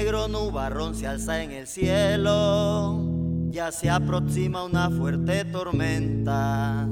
negro nubarrón se alza en el cielo, ya se aproxima una fuerte tormenta.